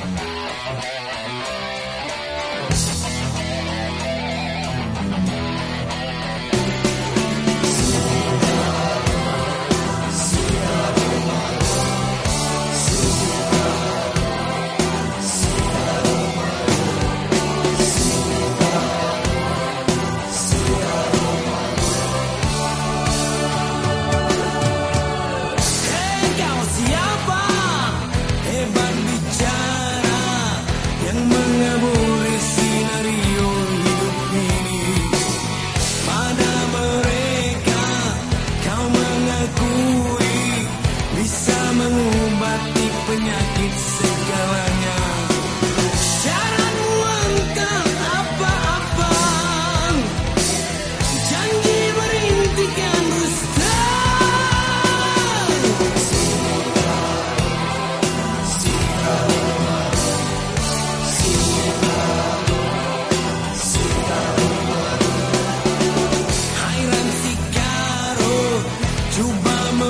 Música mengakui bisa mengobati penyakit segala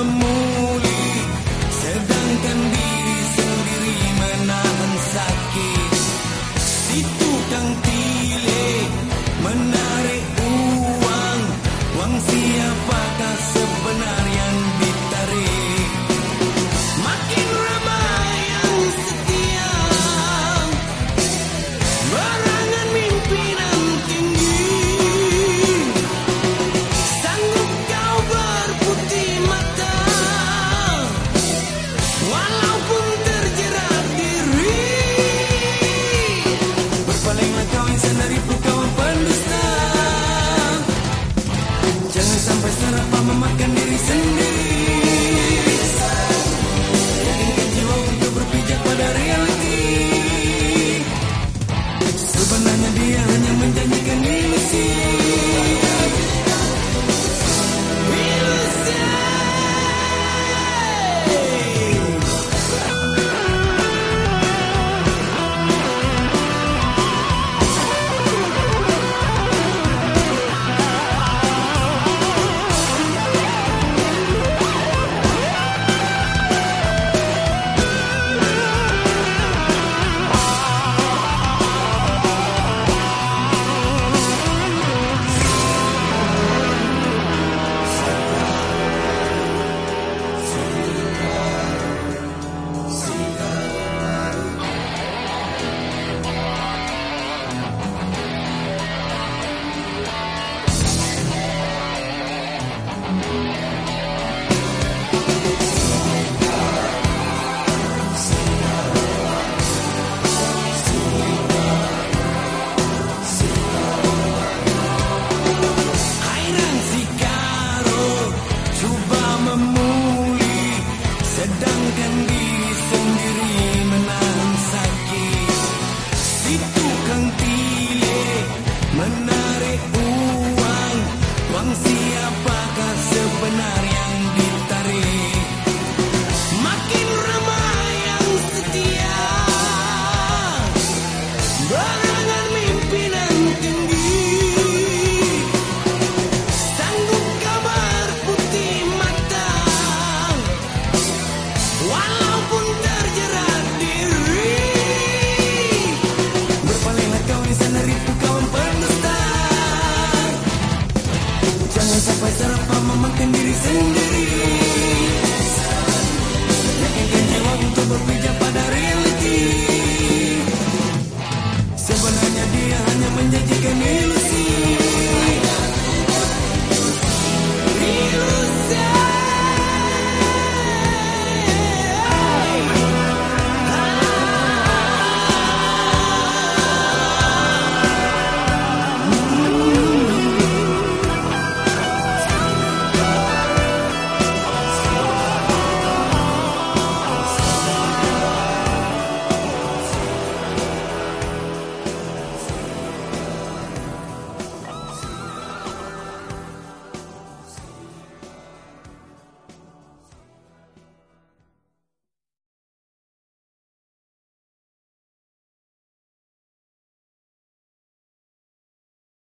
semua 放肆。